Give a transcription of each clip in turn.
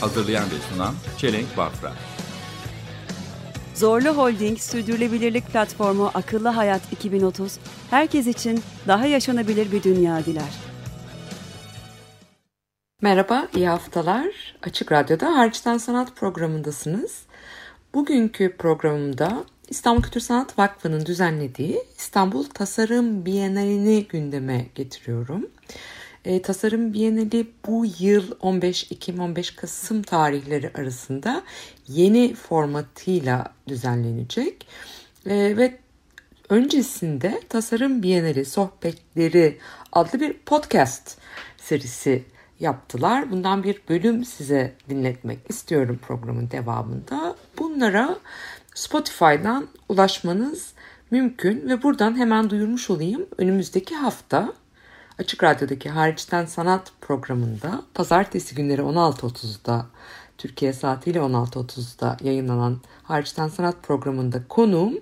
Hazırlayan ve sunan Çelenk Bafra. Zorlu Holding Sürdürülebilirlik Platformu Akıllı Hayat 2030, herkes için daha yaşanabilir bir dünya diler. Merhaba, iyi haftalar. Açık Radyo'da Hariçten Sanat programındasınız. Bugünkü programımda İstanbul Kültür Sanat Vakfı'nın düzenlediği İstanbul Tasarım Bienalini gündeme getiriyorum. E, Tasarım Bienali bu yıl 15 Ekim-15 Kasım tarihleri arasında yeni formatıyla düzenlenecek. E, ve öncesinde Tasarım Bienali Sohbetleri adlı bir podcast serisi yaptılar. Bundan bir bölüm size dinletmek istiyorum programın devamında. Bunlara Spotify'dan ulaşmanız mümkün ve buradan hemen duyurmuş olayım. Önümüzdeki hafta Açık Radyo'daki Hariçten Sanat programında pazartesi günleri 16.30'da Türkiye saatiyle 16.30'da yayınlanan Hariçten Sanat programında konuğum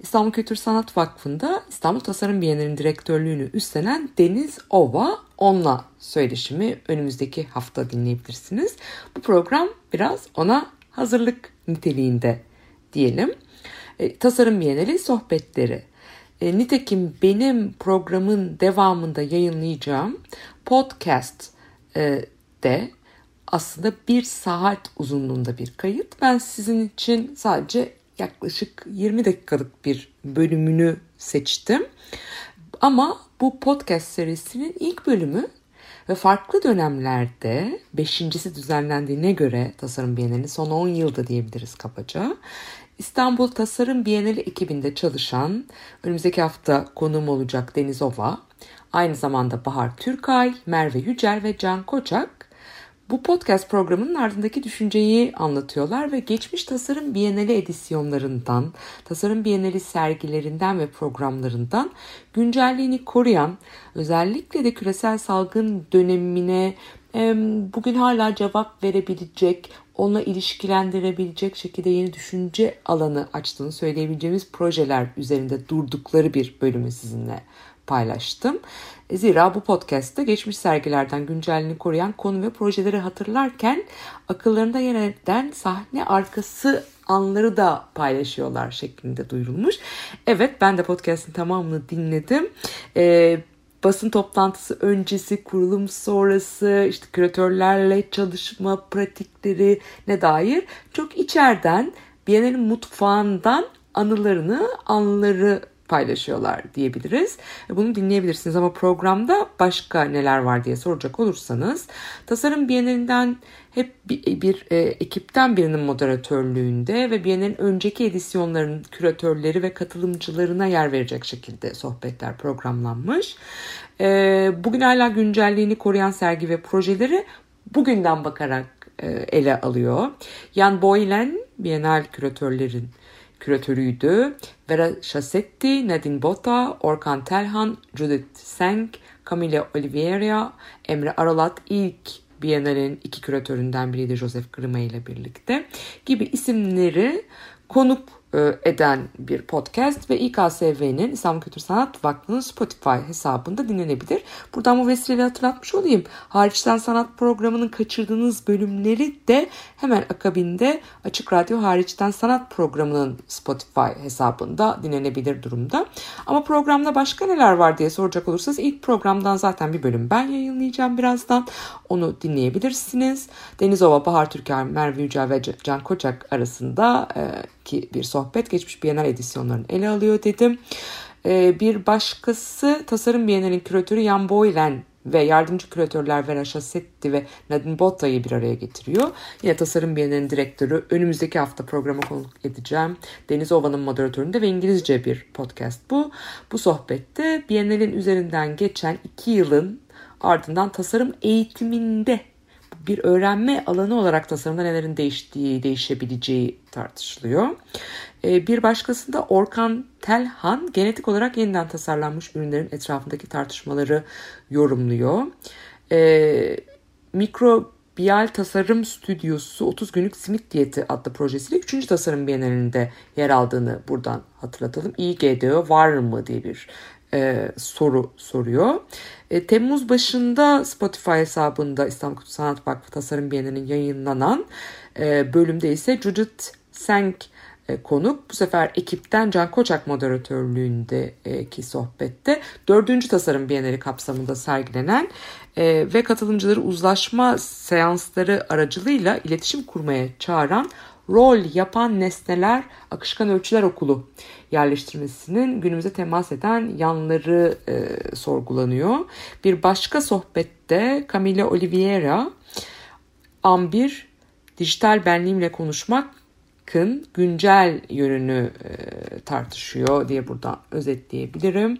İstanbul Kültür Sanat Vakfı'nda İstanbul Tasarım Bienali'nin direktörlüğünü üstlenen Deniz Ova. Onunla söyleşimi önümüzdeki hafta dinleyebilirsiniz. Bu program biraz ona hazırlık niteliğinde diyelim. E, Tasarım Bienali sohbetleri. E, nitekim benim programın devamında yayınlayacağım podcast e, de aslında bir saat uzunluğunda bir kayıt. Ben sizin için sadece yaklaşık 20 dakikalık bir bölümünü seçtim. Ama bu podcast serisinin ilk bölümü ve farklı dönemlerde beşincisi düzenlendiğine göre Tasarım Bienali son 10 yılda diyebiliriz kabaca. İstanbul Tasarım Bienali ekibinde çalışan önümüzdeki hafta konuğum olacak Deniz Ova, aynı zamanda Bahar Türkay, Merve Yücel ve Can Koçak bu podcast programının ardındaki düşünceyi anlatıyorlar ve geçmiş Tasarım Bienali edisyonlarından, Tasarım Bienali sergilerinden ve programlarından güncelliğini koruyan, özellikle de küresel salgın dönemine bugün hala cevap verebilecek, onunla ilişkilendirebilecek şekilde yeni düşünce alanı açtığını söyleyebileceğimiz projeler üzerinde durdukları bir bölümü sizinle paylaştım. Zira bu podcast'te geçmiş sergilerden güncelliğini koruyan konu ve projeleri hatırlarken akıllarında yer eden sahne arkası anları da paylaşıyorlar şeklinde duyurulmuş. Evet ben de podcast'in tamamını dinledim. Ee, basın toplantısı öncesi, kurulum sonrası, işte küratörlerle çalışma pratikleri ne dair çok içeriden Biennale'nin mutfağından anılarını, anıları paylaşıyorlar diyebiliriz. Bunu dinleyebilirsiniz ama programda başka neler var diye soracak olursanız Tasarım Bienalinden hep bir, bir e, ekipten birinin moderatörlüğünde ve Bienal'in önceki edisyonlarının küratörleri ve katılımcılarına yer verecek şekilde sohbetler programlanmış. E, bugün hala güncelliğini koruyan sergi ve projeleri bugünden bakarak e, ele alıyor. Jan Boylen, Bienal küratörlerin küratörüydü. Vera Şasetti, Nadine Bota, Orkan Telhan, Judith Senk, Camille Oliveira, Emre Aralat ilk Biennale'nin iki küratöründen biriydi Joseph Grima ile birlikte gibi isimleri konuk eden bir podcast ve İKSV'nin İstanbul Kültür Sanat Vakfı'nın Spotify hesabında dinlenebilir. Buradan bu vesileyle hatırlatmış olayım. Hariçten Sanat programının kaçırdığınız bölümleri de hemen akabinde Açık Radyo Hariçten Sanat programının Spotify hesabında dinlenebilir durumda. Ama programda başka neler var diye soracak olursanız ilk programdan zaten bir bölüm ben yayınlayacağım birazdan. Onu dinleyebilirsiniz. Denizova, Bahar Türker, Merve Yücel ve Can Koçak arasında e, ki bir sohbet geçmiş Bienal edisyonlarını ele alıyor dedim. Ee, bir başkası Tasarım Bienal'in küratörü Jan Boylen ve yardımcı küratörler Vera Şasetti ve Nadine Botta'yı bir araya getiriyor. Yine Tasarım Bienali'nin direktörü önümüzdeki hafta programa konuk edeceğim. Deniz Ova'nın moderatöründe ve İngilizce bir podcast bu. Bu sohbette Bienal'in üzerinden geçen iki yılın ardından tasarım eğitiminde bir öğrenme alanı olarak tasarımda nelerin değiştiği, değişebileceği tartışılıyor. E, bir başkasında Orkan Telhan genetik olarak yeniden tasarlanmış ürünlerin etrafındaki tartışmaları yorumluyor. E, Mikrobiyal Tasarım Stüdyosu 30 günlük simit diyeti adlı projesiyle 3. tasarım bienalinde yer aldığını buradan hatırlatalım. İGDO var mı diye bir e, soru soruyor. E, Temmuz başında Spotify hesabında İstanbul Kültür Sanat Vakfı Tasarım Bienali'nin yayınlanan e, bölümde ise Judith Senk e, konuk. Bu sefer ekipten Can Koçak moderatörlüğündeki sohbette dördüncü tasarım bienali kapsamında sergilenen e, ve katılımcıları uzlaşma seansları aracılığıyla iletişim kurmaya çağıran rol yapan nesneler akışkan ölçüler okulu yerleştirmesinin günümüze temas eden yanları e, sorgulanıyor. Bir başka sohbette Camille Oliveira Ambir dijital benliğimle konuşmakın güncel yönünü e, tartışıyor diye buradan özetleyebilirim.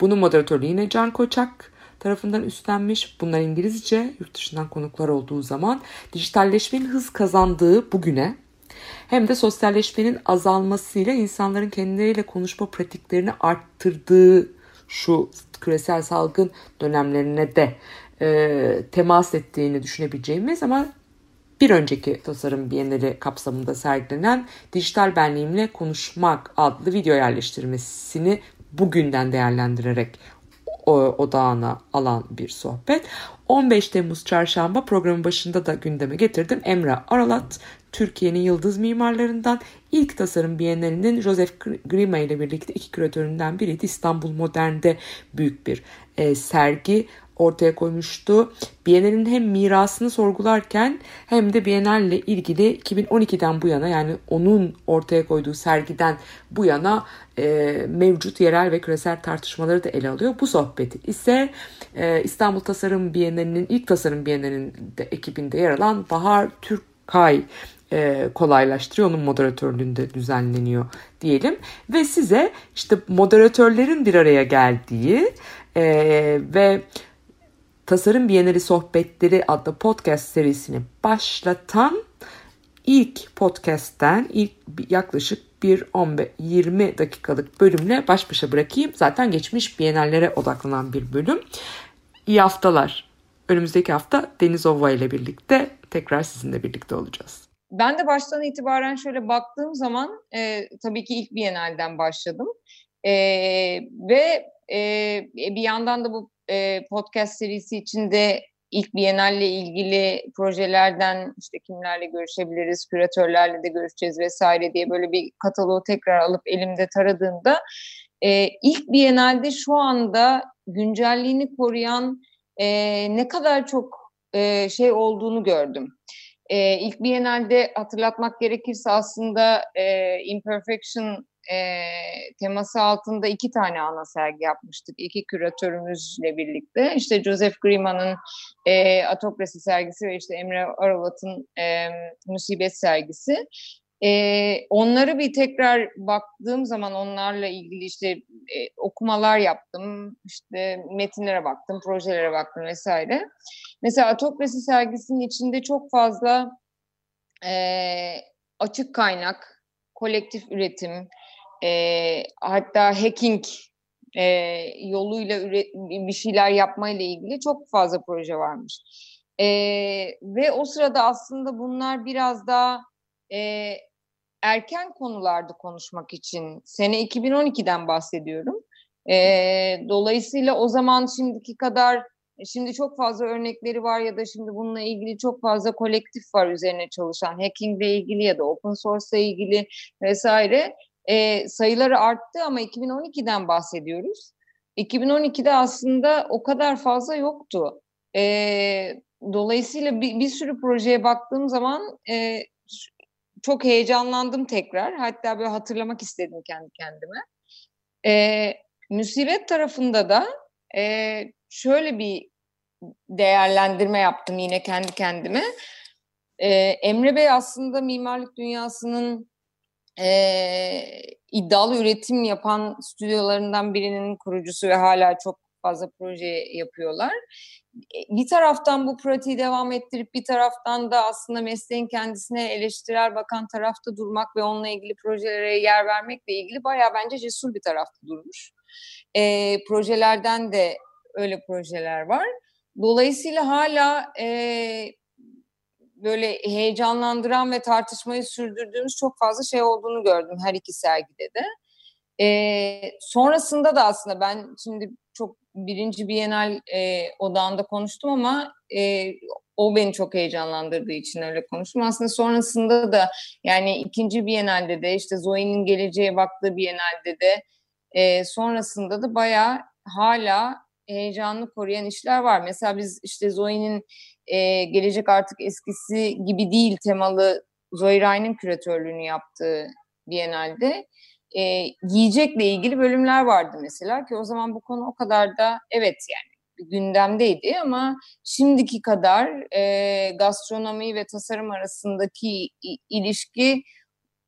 Bunun moderatörlüğü yine Can Koçak tarafından üstlenmiş. Bunlar İngilizce yurt dışından konuklar olduğu zaman dijitalleşmenin hız kazandığı bugüne hem de sosyalleşmenin azalmasıyla insanların kendileriyle konuşma pratiklerini arttırdığı şu küresel salgın dönemlerine de e, temas ettiğini düşünebileceğimiz ama bir önceki tasarım bienali kapsamında sergilenen Dijital Benliğimle Konuşmak adlı video yerleştirmesini bugünden değerlendirerek odağına alan bir sohbet. 15 Temmuz çarşamba programın başında da gündeme getirdim. Emre Aralat, Türkiye'nin yıldız mimarlarından ilk tasarım bienalinin Joseph Grima ile birlikte iki küratöründen biriydi. İstanbul Modern'de büyük bir e, sergi ortaya koymuştu. Bienalin hem mirasını sorgularken hem de Bienal ile ilgili 2012'den bu yana yani onun ortaya koyduğu sergiden bu yana e, mevcut yerel ve küresel tartışmaları da ele alıyor. Bu sohbeti ise e, İstanbul Tasarım Bienalinin ilk tasarım bienalinin de ekibinde yer alan Bahar Türkay e, kolaylaştırıyor. Onun moderatörlüğünde düzenleniyor diyelim. Ve size işte moderatörlerin bir araya geldiği e, ve Tasarım Bienali Sohbetleri adlı podcast serisini başlatan ilk podcast'ten ilk yaklaşık bir 15-20 dakikalık bölümle baş başa bırakayım. Zaten geçmiş bienallere odaklanan bir bölüm. İyi haftalar. Önümüzdeki hafta Deniz Ova ile birlikte tekrar sizinle birlikte olacağız. Ben de baştan itibaren şöyle baktığım zaman e, tabii ki ilk Biennale'den başladım. E, ve e, bir yandan da bu e, podcast serisi içinde ilk Biennale ilgili projelerden işte kimlerle görüşebiliriz, küratörlerle de görüşeceğiz vesaire diye böyle bir kataloğu tekrar alıp elimde taradığımda e, ilk Biennale'de şu anda güncelliğini koruyan e, ne kadar çok e, şey olduğunu gördüm. E, ilk Biennale'de hatırlatmak gerekirse aslında e, Imperfection e, teması altında iki tane ana sergi yapmıştık. İki küratörümüzle birlikte. İşte Joseph Grima'nın e, Atokrasi sergisi ve işte Emre Aralat'ın e, Musibet sergisi. E, onları bir tekrar baktığım zaman onlarla ilgili işte e, okumalar yaptım, işte metinlere baktım, projelere baktım vesaire. Mesela Atokrasi sergisinin içinde çok fazla e, açık kaynak, kolektif üretim, e, hatta hacking e, yoluyla üret, bir şeyler yapmayla ilgili çok fazla proje varmış. E, ve o sırada aslında bunlar biraz daha e, erken konularda konuşmak için sene 2012'den bahsediyorum. E, dolayısıyla o zaman şimdiki kadar Şimdi çok fazla örnekleri var ya da şimdi bununla ilgili çok fazla kolektif var üzerine çalışan hacking ile ilgili ya da open source ile ilgili vesaire e, sayıları arttı ama 2012'den bahsediyoruz. 2012'de aslında o kadar fazla yoktu. E, dolayısıyla bir, bir sürü projeye baktığım zaman e, çok heyecanlandım tekrar. Hatta böyle hatırlamak istedim kendi kendime. E, müsibet tarafında da e, şöyle bir değerlendirme yaptım yine kendi kendime. E, Emre Bey aslında mimarlık dünyasının e, iddialı üretim yapan stüdyolarından birinin kurucusu ve hala çok fazla proje yapıyorlar. E, Bir taraftan bu pratiği devam ettirip bir taraftan da aslında mesleğin kendisine eleştirel bakan tarafta durmak ve onunla ilgili projelere yer vermekle ilgili bayağı bence cesur bir tarafta durmuş. E, projelerden de öyle projeler var. Dolayısıyla hala e, böyle heyecanlandıran ve tartışmayı sürdürdüğümüz çok fazla şey olduğunu gördüm her iki sergide de. Ee, sonrasında da aslında ben şimdi çok birinci Bienal e, odağında konuştum ama e, o beni çok heyecanlandırdığı için öyle konuştum. Aslında sonrasında da yani ikinci Bienal'de de işte Zoe'nin geleceğe baktığı Bienal'de de e, sonrasında da bayağı hala heyecanlı koruyan işler var. Mesela biz işte Zoe'nin e, gelecek artık eskisi gibi değil temalı Zoe Ryan'ın küratörlüğünü yaptığı Biennale'de e, yiyecekle ilgili bölümler vardı mesela ki o zaman bu konu o kadar da evet yani gündemdeydi ama şimdiki kadar e, gastronomi ve tasarım arasındaki ilişki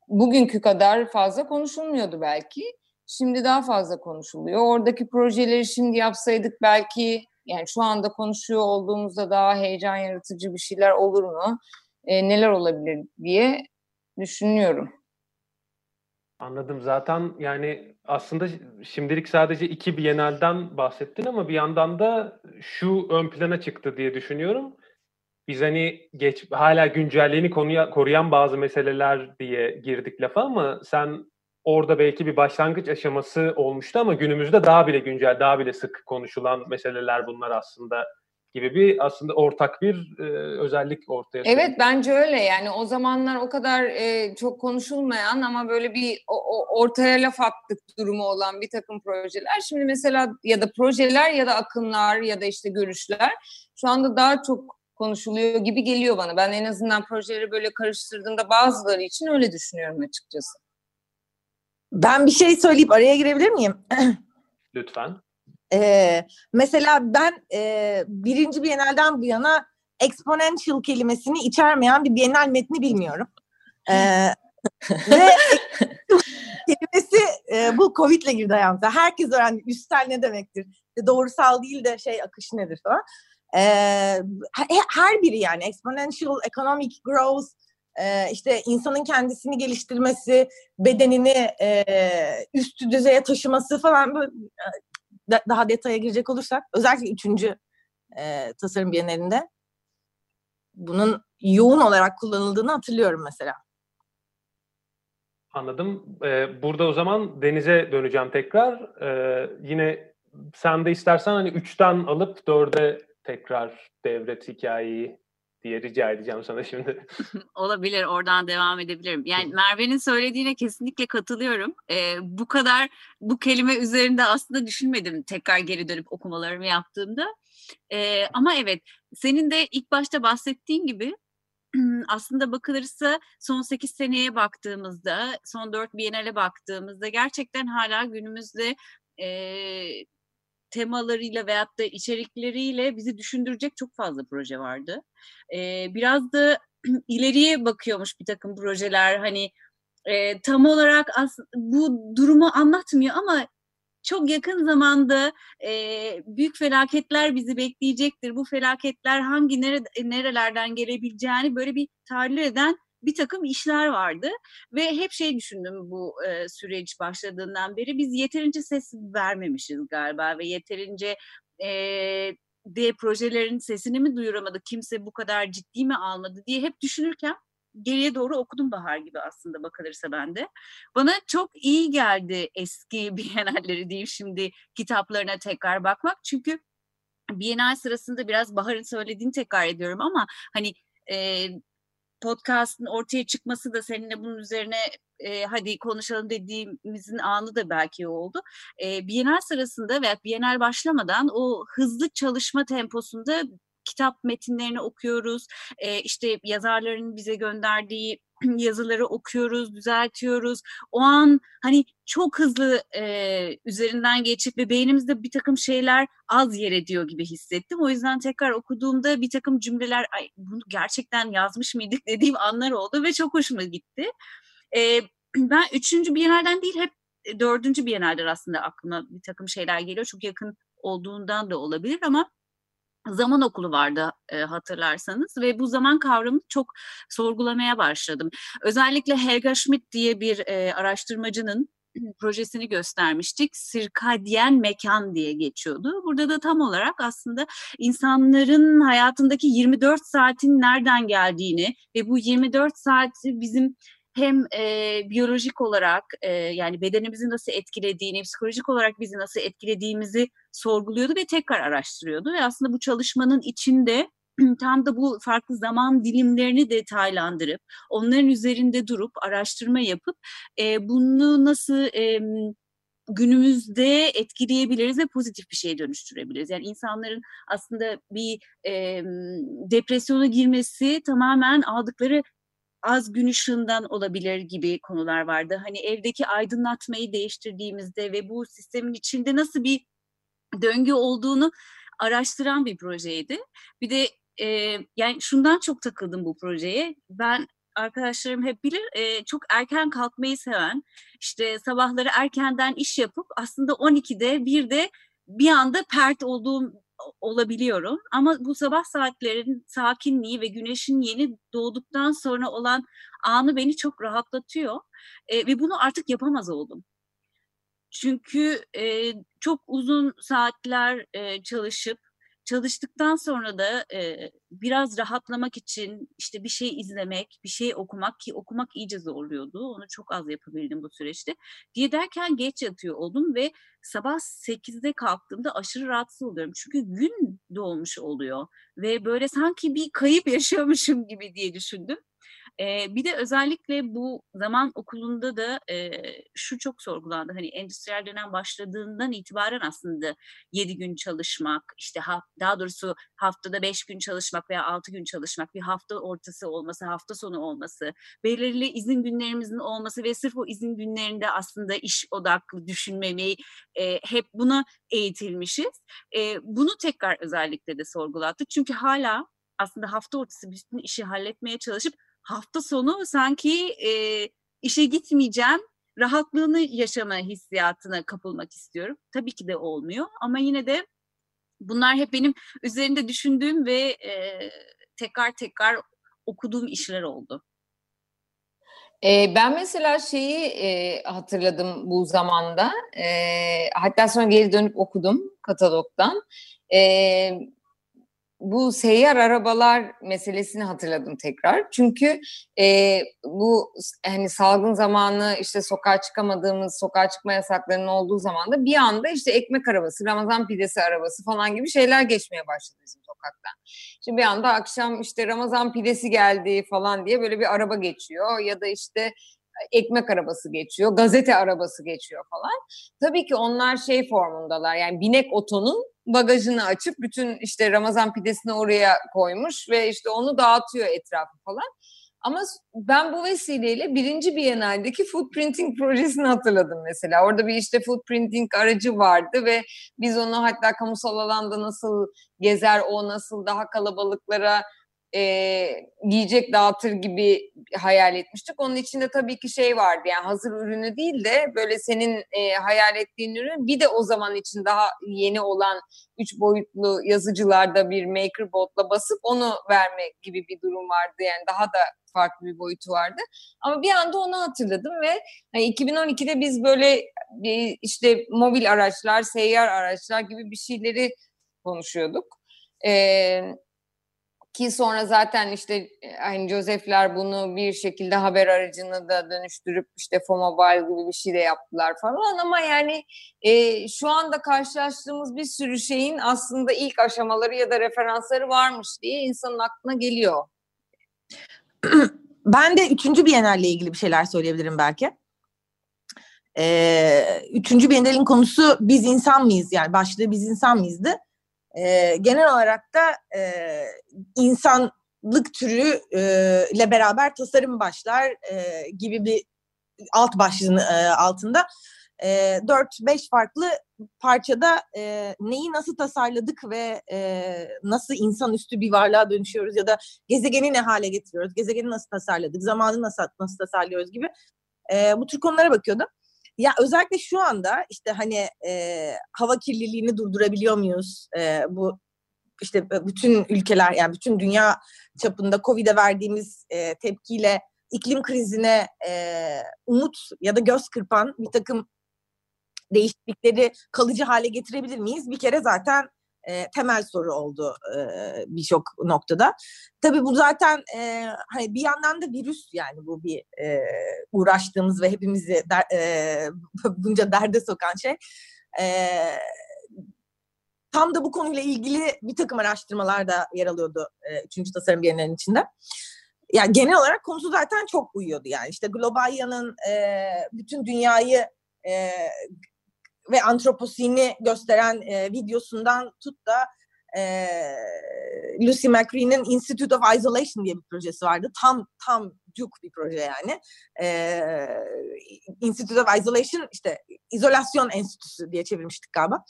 bugünkü kadar fazla konuşulmuyordu belki. Şimdi daha fazla konuşuluyor. Oradaki projeleri şimdi yapsaydık belki yani şu anda konuşuyor olduğumuzda daha heyecan yaratıcı bir şeyler olur mu? E, neler olabilir diye düşünüyorum. Anladım. Zaten yani aslında şimdilik sadece iki Biennale'den bahsettin ama bir yandan da şu ön plana çıktı diye düşünüyorum. Biz hani geç hala güncelliğini konuya, koruyan bazı meseleler diye girdik lafa ama sen orada belki bir başlangıç aşaması olmuştu ama günümüzde daha bile güncel, daha bile sık konuşulan meseleler bunlar aslında gibi bir aslında ortak bir e, özellik ortaya çıkıyor. Evet bence öyle yani o zamanlar o kadar e, çok konuşulmayan ama böyle bir o, o- ortaya laf attık durumu olan bir takım projeler. Şimdi mesela ya da projeler ya da akımlar ya da işte görüşler şu anda daha çok konuşuluyor gibi geliyor bana. Ben en azından projeleri böyle karıştırdığımda bazıları için öyle düşünüyorum açıkçası. Ben bir şey söyleyip araya girebilir miyim? Lütfen. Ee, mesela ben e, birinci Biennale'den bu yana exponential kelimesini içermeyen bir Biennale metni bilmiyorum. Ee, ve kelimesi e, bu Covid'le girdi hayatımıza. Herkes öğrendi üstel ne demektir. İşte doğrusal değil de şey akış nedir falan. Ee, he- her biri yani exponential economic growth e, işte insanın kendisini geliştirmesi, bedenini e, üst düzeye taşıması falan böyle da- daha detaya girecek olursak özellikle üçüncü e, tasarım bienalinde bunun yoğun olarak kullanıldığını hatırlıyorum mesela. Anladım. Ee, burada o zaman Deniz'e döneceğim tekrar. Yine sen de istersen hani üçten alıp dörde tekrar devret hikayeyi diye rica edeceğim sana şimdi. Olabilir, oradan devam edebilirim. Yani Merve'nin söylediğine kesinlikle katılıyorum. Ee, bu kadar bu kelime üzerinde aslında düşünmedim tekrar geri dönüp okumalarımı yaptığımda. Ee, ama evet, senin de ilk başta bahsettiğin gibi aslında bakılırsa son 8 seneye baktığımızda, son 4 Biennale baktığımızda gerçekten hala günümüzde e, temalarıyla veyahut da içerikleriyle bizi düşündürecek çok fazla proje vardı. Ee, biraz da ileriye bakıyormuş bir takım projeler hani e, tam olarak as- bu durumu anlatmıyor ama çok yakın zamanda e, büyük felaketler bizi bekleyecektir. Bu felaketler hangi nere, nerelerden gelebileceğini böyle bir tahlil eden bir takım işler vardı ve hep şey düşündüm bu e, süreç başladığından beri biz yeterince ses vermemişiz galiba ve yeterince e, de projelerin sesini mi duyuramadı, kimse bu kadar ciddi mi almadı diye hep düşünürken geriye doğru okudum Bahar gibi aslında bakılırsa ben de. Bana çok iyi geldi eski Biennalleri diyeyim şimdi kitaplarına tekrar bakmak. Çünkü Biennale sırasında biraz Bahar'ın söylediğini tekrar ediyorum ama hani e, podcast'ın ortaya çıkması da seninle bunun üzerine e, hadi konuşalım dediğimizin anı da belki oldu. E, Bienal sırasında veya Bienal başlamadan o hızlı çalışma temposunda kitap metinlerini okuyoruz. E, işte yazarların bize gönderdiği yazıları okuyoruz, düzeltiyoruz. O an hani çok hızlı e, üzerinden geçip ve beynimizde bir takım şeyler az yer ediyor gibi hissettim. O yüzden tekrar okuduğumda bir takım cümleler Ay, bunu gerçekten yazmış mıydık dediğim anlar oldu ve çok hoşuma gitti. E, ben üçüncü Biennale'den değil hep dördüncü Biennale'den aslında aklıma bir takım şeyler geliyor. Çok yakın olduğundan da olabilir ama zaman okulu vardı e, hatırlarsanız ve bu zaman kavramını çok sorgulamaya başladım. Özellikle Helga Schmidt diye bir e, araştırmacının projesini göstermiştik. Sirkadyen mekan diye geçiyordu. Burada da tam olarak aslında insanların hayatındaki 24 saatin nereden geldiğini ve bu 24 saati bizim hem e, biyolojik olarak e, yani bedenimizi nasıl etkilediğini, psikolojik olarak bizi nasıl etkilediğimizi sorguluyordu ve tekrar araştırıyordu. Ve aslında bu çalışmanın içinde tam da bu farklı zaman dilimlerini detaylandırıp, onların üzerinde durup, araştırma yapıp e, bunu nasıl... E, günümüzde etkileyebiliriz ve pozitif bir şeye dönüştürebiliriz. Yani insanların aslında bir e, depresyona girmesi tamamen aldıkları az gün ışığından olabilir gibi konular vardı. Hani evdeki aydınlatmayı değiştirdiğimizde ve bu sistemin içinde nasıl bir döngü olduğunu araştıran bir projeydi. Bir de e, yani şundan çok takıldım bu projeye. Ben arkadaşlarım hep bilir e, çok erken kalkmayı seven işte sabahları erkenden iş yapıp aslında 12'de bir de bir anda pert olduğum olabiliyorum. Ama bu sabah saatlerin sakinliği ve güneşin yeni doğduktan sonra olan anı beni çok rahatlatıyor. E, ve bunu artık yapamaz oldum. Çünkü e, çok uzun saatler e, çalışıp çalıştıktan sonra da e, biraz rahatlamak için işte bir şey izlemek, bir şey okumak ki okumak iyice zorluyordu. Onu çok az yapabildim bu süreçte. Diye derken geç yatıyor oldum ve sabah 8'de kalktığımda aşırı rahatsız oluyorum. Çünkü gün doğmuş oluyor ve böyle sanki bir kayıp yaşıyormuşum gibi diye düşündüm. E, bir de özellikle bu zaman okulunda da e, şu çok sorgulandı. Hani endüstriyel dönem başladığından itibaren aslında 7 gün çalışmak, işte ha, daha doğrusu haftada 5 gün çalışmak veya 6 gün çalışmak, bir hafta ortası olması, hafta sonu olması, belirli izin günlerimizin olması ve sırf o izin günlerinde aslında iş odaklı düşünmemeyi e, hep buna eğitilmişiz. E, bunu tekrar özellikle de sorgulattık. Çünkü hala aslında hafta ortası bütün işi halletmeye çalışıp hafta sonu sanki e, işe gitmeyeceğim, rahatlığını yaşama hissiyatına kapılmak istiyorum. Tabii ki de olmuyor ama yine de bunlar hep benim üzerinde düşündüğüm ve e, tekrar tekrar okuduğum işler oldu. E, ben mesela şeyi e, hatırladım bu zamanda. E, hatta sonra geri dönüp okudum katalogdan. E, bu seyyar arabalar meselesini hatırladım tekrar. Çünkü e, bu hani salgın zamanı işte sokağa çıkamadığımız, sokağa çıkma yasaklarının olduğu zaman da bir anda işte ekmek arabası, Ramazan pidesi arabası falan gibi şeyler geçmeye başladı bizim sokaktan. Şimdi bir anda akşam işte Ramazan pidesi geldi falan diye böyle bir araba geçiyor ya da işte ekmek arabası geçiyor, gazete arabası geçiyor falan. Tabii ki onlar şey formundalar yani binek otonun bagajını açıp bütün işte Ramazan pidesini oraya koymuş ve işte onu dağıtıyor etrafı falan. Ama ben bu vesileyle birinci Biennale'deki footprinting projesini hatırladım mesela. Orada bir işte footprinting aracı vardı ve biz onu hatta kamusal alanda nasıl gezer, o nasıl daha kalabalıklara e, yiyecek dağıtır gibi hayal etmiştik. Onun içinde tabii ki şey vardı yani hazır ürünü değil de böyle senin e, hayal ettiğin ürün bir de o zaman için daha yeni olan üç boyutlu yazıcılarda bir makerbotla basıp onu verme gibi bir durum vardı. Yani daha da farklı bir boyutu vardı. Ama bir anda onu hatırladım ve yani 2012'de biz böyle işte mobil araçlar, seyyar araçlar gibi bir şeyleri konuşuyorduk. Ee, ki sonra zaten işte hani Joseph'ler bunu bir şekilde haber aracını da dönüştürüp işte Fomobile gibi bir şey de yaptılar falan ama yani e, şu anda karşılaştığımız bir sürü şeyin aslında ilk aşamaları ya da referansları varmış diye insanın aklına geliyor. Ben de üçüncü Biennale ilgili bir şeyler söyleyebilirim belki. Ee, üçüncü Biennale'in konusu biz insan mıyız yani başlığı biz insan mıyızdı e, genel olarak da e, insanlık türü e, ile beraber tasarım başlar e, gibi bir alt başlığın e, altında e, 4-5 farklı parçada e, neyi nasıl tasarladık ve e, nasıl insanüstü bir varlığa dönüşüyoruz ya da gezegeni ne hale getiriyoruz, gezegeni nasıl tasarladık, zamanı nasıl, nasıl tasarlıyoruz gibi e, bu tür konulara bakıyordum. Ya özellikle şu anda işte hani e, hava kirliliğini durdurabiliyor muyuz? E, bu işte bütün ülkeler yani bütün dünya çapında Covid'e verdiğimiz e, tepkiyle iklim krizine e, umut ya da göz kırpan bir takım değişiklikleri kalıcı hale getirebilir miyiz? Bir kere zaten e, temel soru oldu e, birçok noktada. Tabii bu zaten e, hani bir yandan da virüs yani bu bir e, uğraştığımız ve hepimizi der, e, bunca derde sokan şey. E, tam da bu konuyla ilgili bir takım araştırmalar da yer alıyordu e, Üçüncü Tasarım Bienalinin içinde. Yani genel olarak konusu zaten çok uyuyordu yani. işte Globalya'nın e, bütün dünyayı e, ve antroposini gösteren e, videosundan tut da e, Lucy McCree'nin Institute of Isolation diye bir projesi vardı. Tam tam cuk bir proje yani. E, Institute of Isolation işte izolasyon enstitüsü diye çevirmiştik galiba.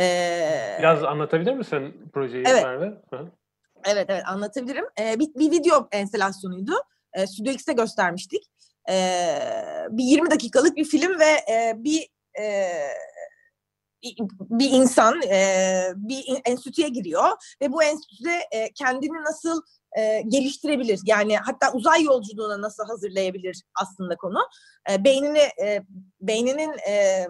E, Biraz anlatabilir misin projeyi Evet. Merve? Hı. Evet evet anlatabilirim. Ee, bir, bir video enstalasyonuydu. Ee, Studio X'te göstermiştik. Ee, bir 20 dakikalık bir film ve e, bir e, bir insan e, bir enstitüye giriyor ve bu enstitüde e, kendini nasıl e, geliştirebilir? Yani hatta uzay yolculuğuna nasıl hazırlayabilir aslında konu. E, beynini e, beyninin e,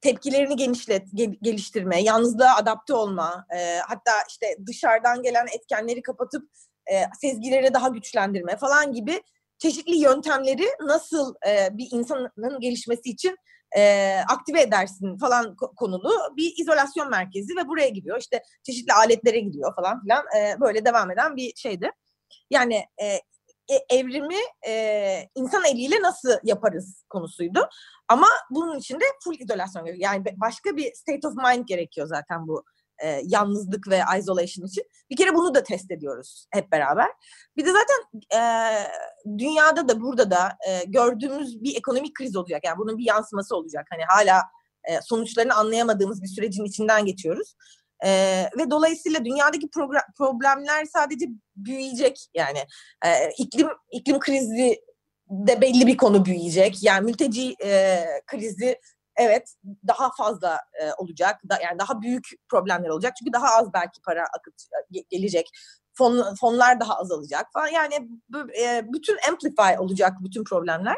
tepkilerini genişlet, gel- geliştirme, yalnızlığa adapte olma, e, hatta işte dışarıdan gelen etkenleri kapatıp e, sezgileri daha güçlendirme falan gibi çeşitli yöntemleri nasıl e, bir insanın gelişmesi için e, aktive edersin falan ko- konulu bir izolasyon merkezi ve buraya gidiyor. İşte çeşitli aletlere gidiyor falan filan e, böyle devam eden bir şeydi. Yani e, evrimi e, insan eliyle nasıl yaparız konusuydu. Ama bunun için de full izolasyon gerekiyor. Yani başka bir state of mind gerekiyor zaten bu e, yalnızlık ve isolation için. Bir kere bunu da test ediyoruz hep beraber. Bir de zaten e, dünyada da burada da e, gördüğümüz bir ekonomik kriz olacak. Yani bunun bir yansıması olacak. Hani hala e, sonuçlarını anlayamadığımız bir sürecin içinden geçiyoruz. E, ve dolayısıyla dünyadaki problemler sadece büyüyecek. Yani e, iklim iklim krizi de belli bir konu büyüyecek. Yani mülteci e, krizi evet daha fazla e, olacak. Da, yani daha büyük problemler olacak. Çünkü daha az belki para akıt ge- gelecek. Fon, fonlar daha azalacak falan. Yani e, bütün amplify olacak bütün problemler.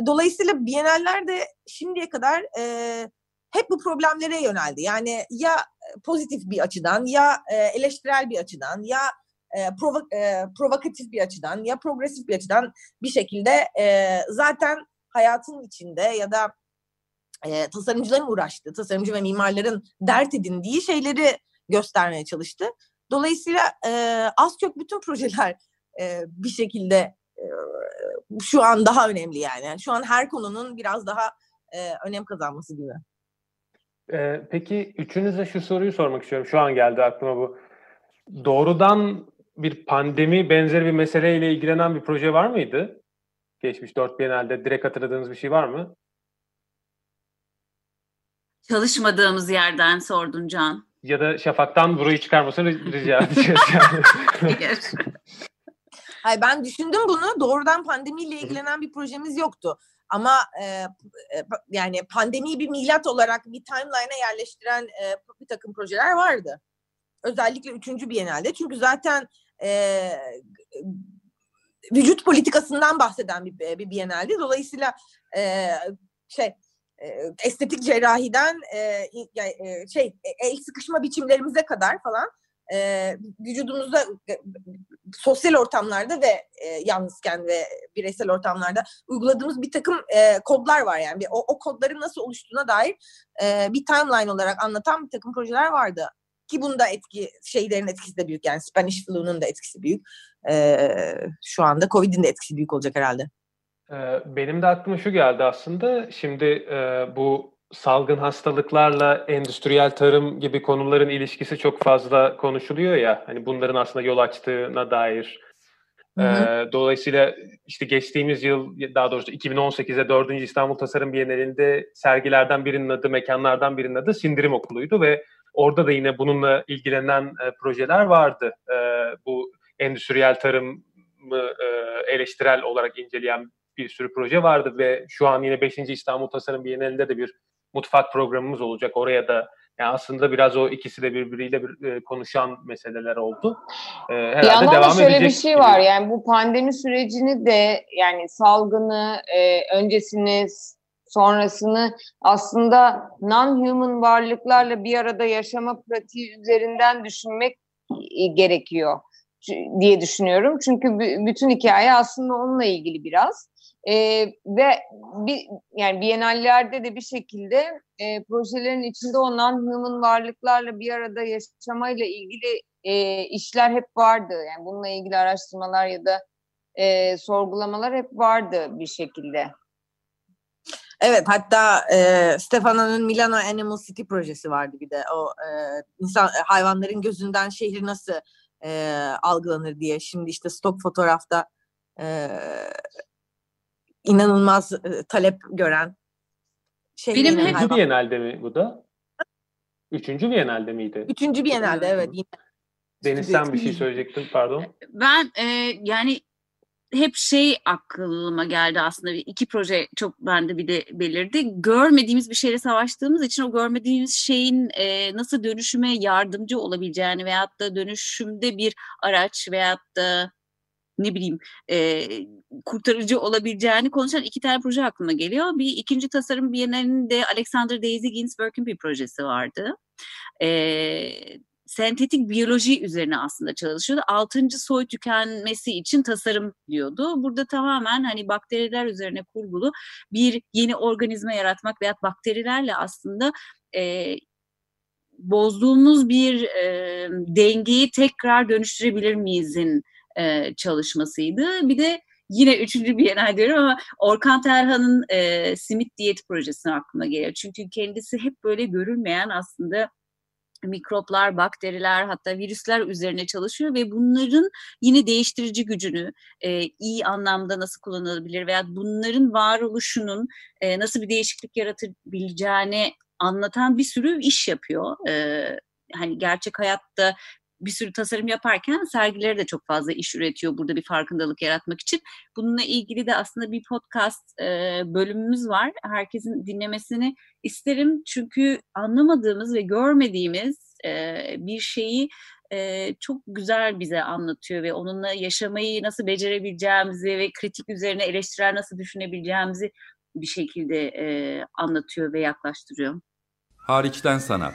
E, Dolayısıyla Biennaller de şimdiye kadar e, hep bu problemlere yöneldi. Yani ya e, pozitif bir açıdan ya e, eleştirel bir açıdan ya e, provo- e, provokatif bir açıdan ya progresif bir açıdan bir şekilde e, zaten hayatın içinde ya da e, tasarımcıların uğraştığı, tasarımcı ve mimarların dert edindiği şeyleri göstermeye çalıştı. Dolayısıyla e, az çok bütün projeler e, bir şekilde e, şu an daha önemli yani. Şu an her konunun biraz daha e, önem kazanması gibi. Ee, peki üçünüze şu soruyu sormak istiyorum. Şu an geldi aklıma bu. Doğrudan bir pandemi benzeri bir meseleyle ilgilenen bir proje var mıydı? Geçmiş dört Biennale'de direkt hatırladığınız bir şey var mı? Çalışmadığımız yerden sordun Can. Ya da Şafak'tan burayı çıkarmasını rica edeceğiz. Yani. Hayır. Hayır, ben düşündüm bunu. Doğrudan pandemiyle ilgilenen bir projemiz yoktu. Ama e, e, yani pandemiyi bir milat olarak bir timeline'a yerleştiren e, bir takım projeler vardı. Özellikle üçüncü Biennale'de. Çünkü zaten e, vücut politikasından bahseden bir, bir Biennale'di. Dolayısıyla e, şey e, estetik cerrahiden e, e, şey e, el sıkışma biçimlerimize kadar falan e, vücudumuzda e, sosyal ortamlarda ve e, yalnızken ve bireysel ortamlarda uyguladığımız bir takım e, kodlar var yani. O, o kodların nasıl oluştuğuna dair e, bir timeline olarak anlatan bir takım projeler vardı. Ki bunda etki, şeylerin etkisi de büyük yani Spanish flu'nun da etkisi büyük. E, şu anda Covid'in de etkisi büyük olacak herhalde. Ee, Benim de aklıma şu geldi aslında. Şimdi e, bu salgın hastalıklarla endüstriyel tarım gibi konuların ilişkisi çok fazla konuşuluyor ya. Hani bunların aslında yol açtığına dair. Hı hı. Ee, dolayısıyla işte geçtiğimiz yıl daha doğrusu 2018'de 4. İstanbul Tasarım Bienalinde sergilerden birinin adı, mekanlardan birinin adı Sindirim Okulu'ydu ve orada da yine bununla ilgilenen e, projeler vardı. E, bu endüstriyel tarımı e, eleştirel olarak inceleyen bir sürü proje vardı ve şu an yine 5. İstanbul Tasarım Bienalinde de bir mutfak programımız olacak. Oraya da yani aslında biraz o ikisi de birbiriyle bir, e, konuşan meseleler oldu. E, herhalde Bir yandan devam da şöyle bir şey gibi. var yani bu pandemi sürecini de yani salgını e, öncesini sonrasını aslında non-human varlıklarla bir arada yaşama pratiği üzerinden düşünmek e, gerekiyor diye düşünüyorum. Çünkü bü- bütün hikaye aslında onunla ilgili biraz. E, ve bir yani Biennallerde de bir şekilde e, projelerin içinde o non-human varlıklarla bir arada yaşamayla ilgili e, işler hep vardı. Yani bununla ilgili araştırmalar ya da e, sorgulamalar hep vardı bir şekilde. Evet hatta e, Stefano'nun Milano Animal City projesi vardı bir de o e, insan hayvanların gözünden şehir nasıl e, algılanır diye şimdi işte stok fotoğrafta e, inanılmaz e, talep gören şehrin Benim hep- Üçüncü Biennale'de mi bu da? Üçüncü Biennale'de miydi? Üçüncü Biennale'de evet yine. Deniz sen bir şey söyleyecektin pardon. Ben e, yani hep şey aklıma geldi aslında bir- iki proje çok bende bir de belirdi. Görmediğimiz bir şeyle savaştığımız için o görmediğimiz şeyin e, nasıl dönüşüme yardımcı olabileceğini veyahut da dönüşümde bir araç veyahut da ne bileyim e, kurtarıcı olabileceğini konuşan iki tane proje aklıma geliyor. Bir ikinci tasarım Bienalinde Alexander Daisy Ginsberg'in bir projesi vardı. E, sentetik biyoloji üzerine aslında çalışıyordu. Altıncı soy tükenmesi için tasarım diyordu. Burada tamamen hani bakteriler üzerine kurgulu bir yeni organizma yaratmak veya bakterilerle aslında e, bozduğumuz bir e, dengeyi tekrar dönüştürebilir miyizin e, çalışmasıydı. Bir de yine üçüncü Bienal diyorum ama Orkan Terhan'ın e, simit diyeti projesine aklıma geliyor. Çünkü kendisi hep böyle görülmeyen aslında mikroplar, bakteriler hatta virüsler üzerine çalışıyor ve bunların yine değiştirici gücünü e, iyi anlamda nasıl kullanılabilir veya bunların varoluşunun e, nasıl bir değişiklik yaratabileceğini anlatan bir sürü iş yapıyor. E, hani gerçek hayatta bir sürü tasarım yaparken sergileri de çok fazla iş üretiyor burada bir farkındalık yaratmak için. Bununla ilgili de aslında bir podcast e, bölümümüz var. Herkesin dinlemesini isterim çünkü anlamadığımız ve görmediğimiz e, bir şeyi e, çok güzel bize anlatıyor ve onunla yaşamayı nasıl becerebileceğimizi ve kritik üzerine eleştirel nasıl düşünebileceğimizi bir şekilde e, anlatıyor ve yaklaştırıyor. Hariçten sanat.